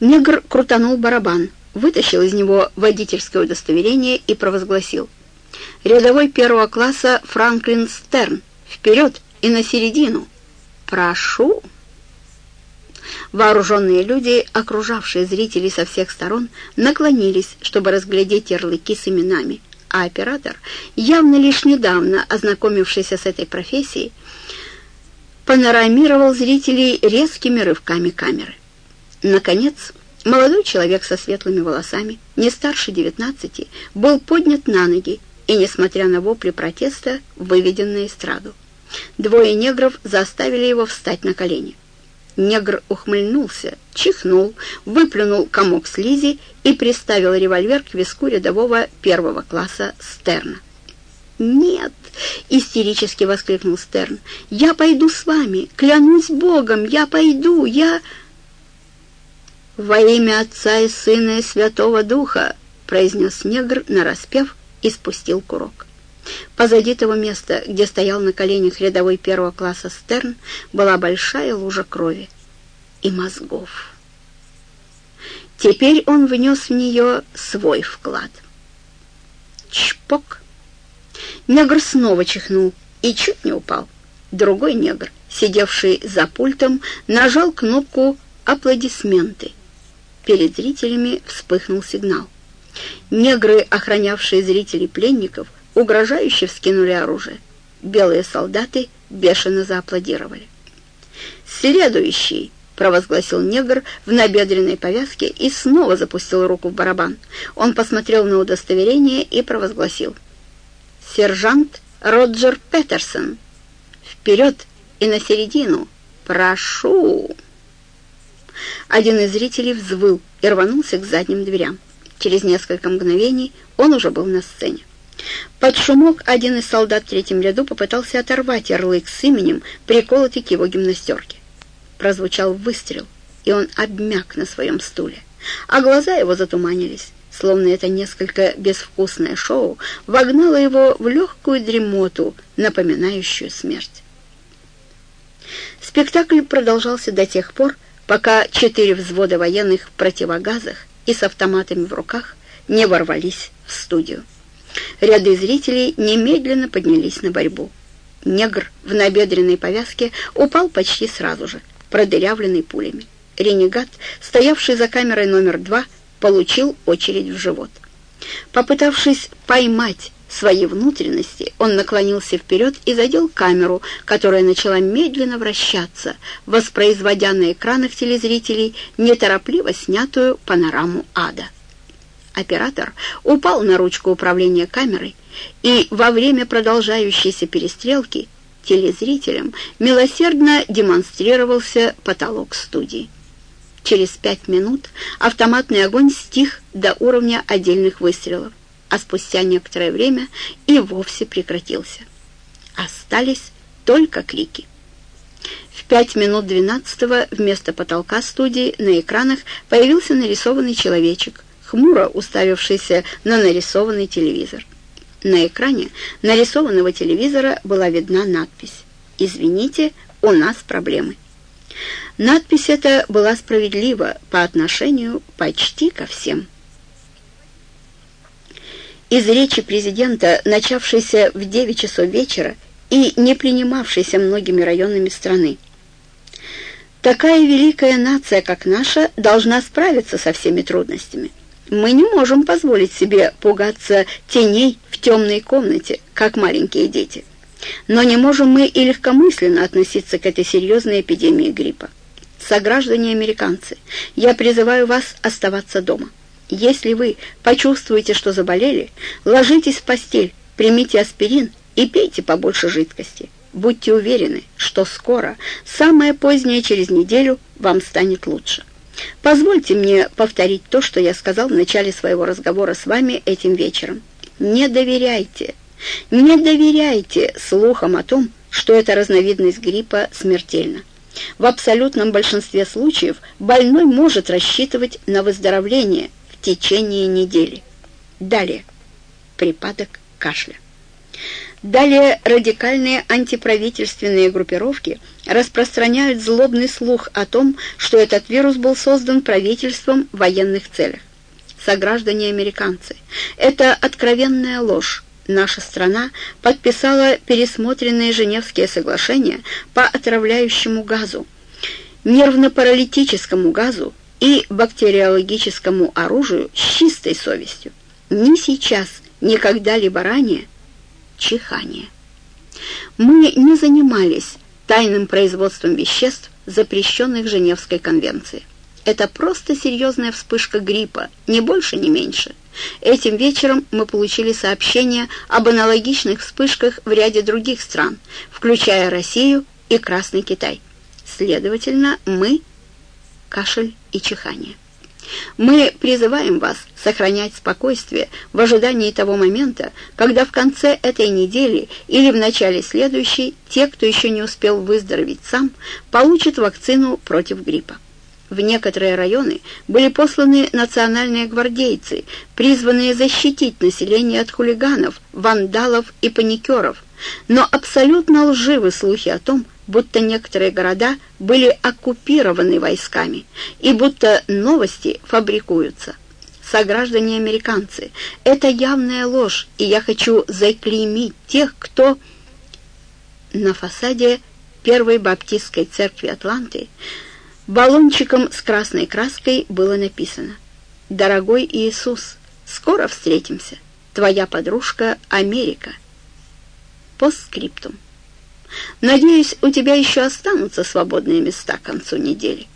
Негр крутанул барабан, вытащил из него водительское удостоверение и провозгласил. «Рядовой первого класса Франклин Стерн, вперед и на середину! Прошу!» Вооруженные люди, окружавшие зрителей со всех сторон, наклонились, чтобы разглядеть ярлыки с именами, а оператор, явно лишь недавно ознакомившийся с этой профессией, панорамировал зрителей резкими рывками камеры. Наконец, молодой человек со светлыми волосами, не старше девятнадцати, был поднят на ноги и, несмотря на вопли протеста, выведен на эстраду. Двое негров заставили его встать на колени. Негр ухмыльнулся, чихнул, выплюнул комок слизи и приставил револьвер к виску рядового первого класса Стерна. «Нет!» — истерически воскликнул Стерн. «Я пойду с вами! Клянусь Богом! Я пойду! Я...» «Во имя Отца и Сына и Святого Духа!» — произнес негр, нараспев, и спустил курок. Позади того места, где стоял на коленях рядовой первого класса Стерн, была большая лужа крови и мозгов. Теперь он внес в нее свой вклад. Чпок! Негр снова чихнул и чуть не упал. Другой негр, сидевший за пультом, нажал кнопку «Аплодисменты». Перед зрителями вспыхнул сигнал. Негры, охранявшие зрителей пленников, угрожающе вскинули оружие. Белые солдаты бешено зааплодировали. «Следующий!» — провозгласил негр в набедренной повязке и снова запустил руку в барабан. Он посмотрел на удостоверение и провозгласил. «Сержант Роджер Петерсон! Вперед и на середину! Прошу!» Один из зрителей взвыл и рванулся к задним дверям. Через несколько мгновений он уже был на сцене. Под шумок один из солдат в третьем ряду попытался оторвать ярлык с именем, приколотый к его гимнастерке. Прозвучал выстрел, и он обмяк на своем стуле, а глаза его затуманились, словно это несколько безвкусное шоу вогнало его в легкую дремоту, напоминающую смерть. Спектакль продолжался до тех пор, пока четыре взвода военных в противогазах и с автоматами в руках не ворвались в студию. Ряды зрителей немедленно поднялись на борьбу. Негр в набедренной повязке упал почти сразу же, продырявленный пулями. Ренегат, стоявший за камерой номер два, получил очередь в живот. Попытавшись поймать свои внутренности, он наклонился вперед и задел камеру, которая начала медленно вращаться, воспроизводя на экранах телезрителей неторопливо снятую панораму ада. Оператор упал на ручку управления камерой, и во время продолжающейся перестрелки телезрителям милосердно демонстрировался потолок студии. Через пять минут автоматный огонь стих до уровня отдельных выстрелов а спустя некоторое время и вовсе прекратился. Остались только крики. В пять минут двенадцатого вместо потолка студии на экранах появился нарисованный человечек, хмуро уставившийся на нарисованный телевизор. На экране нарисованного телевизора была видна надпись «Извините, у нас проблемы». Надпись эта была справедлива по отношению почти ко всем. Из речи президента, начавшейся в 9 часов вечера и не принимавшейся многими районами страны. Такая великая нация, как наша, должна справиться со всеми трудностями. Мы не можем позволить себе пугаться теней в темной комнате, как маленькие дети. Но не можем мы и легкомысленно относиться к этой серьезной эпидемии гриппа. Сограждане американцы, я призываю вас оставаться дома. Если вы почувствуете, что заболели, ложитесь в постель, примите аспирин и пейте побольше жидкости. Будьте уверены, что скоро, самое позднее через неделю, вам станет лучше. Позвольте мне повторить то, что я сказал в начале своего разговора с вами этим вечером. Не доверяйте, не доверяйте слухам о том, что эта разновидность гриппа смертельна. В абсолютном большинстве случаев больной может рассчитывать на выздоровление – течение недели. Далее. Припадок кашля. Далее радикальные антиправительственные группировки распространяют злобный слух о том, что этот вирус был создан правительством в военных целях. Сограждане-американцы, это откровенная ложь. Наша страна подписала пересмотренные Женевские соглашения по отравляющему газу, нервно-паралитическому газу и бактериологическому оружию с чистой совестью. Ни сейчас, ни когда-либо ранее чихание. Мы не занимались тайным производством веществ, запрещенных Женевской конвенцией. Это просто серьезная вспышка гриппа, ни больше, ни меньше. Этим вечером мы получили сообщение об аналогичных вспышках в ряде других стран, включая Россию и Красный Китай. Следовательно, мы – кашель и чихание. Мы призываем вас сохранять спокойствие в ожидании того момента, когда в конце этой недели или в начале следующей те, кто еще не успел выздороветь сам, получат вакцину против гриппа. В некоторые районы были посланы национальные гвардейцы, призванные защитить население от хулиганов, вандалов и паникеров, но абсолютно лживы слухи о том, будто некоторые города были оккупированы войсками и будто новости фабрикуются. Сограждане-американцы, это явная ложь, и я хочу заклеймить тех, кто на фасаде Первой Баптистской церкви Атланты баллончиком с красной краской было написано «Дорогой Иисус, скоро встретимся. Твоя подружка Америка». Постскриптум. Надеюсь, у тебя еще останутся свободные места к концу недели.